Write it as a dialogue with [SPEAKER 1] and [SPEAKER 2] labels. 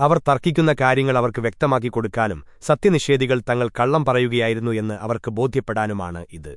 [SPEAKER 1] അവർ തർക്കിക്കുന്ന കാര്യങ്ങൾ അവർക്ക് വ്യക്തമാക്കി കൊടുക്കാനും സത്യനിഷേധികൾ തങ്ങൾ കള്ളം പറയുകയായിരുന്നു എന്ന് അവർക്ക് ബോധ്യപ്പെടാനുമാണ് ഇത്.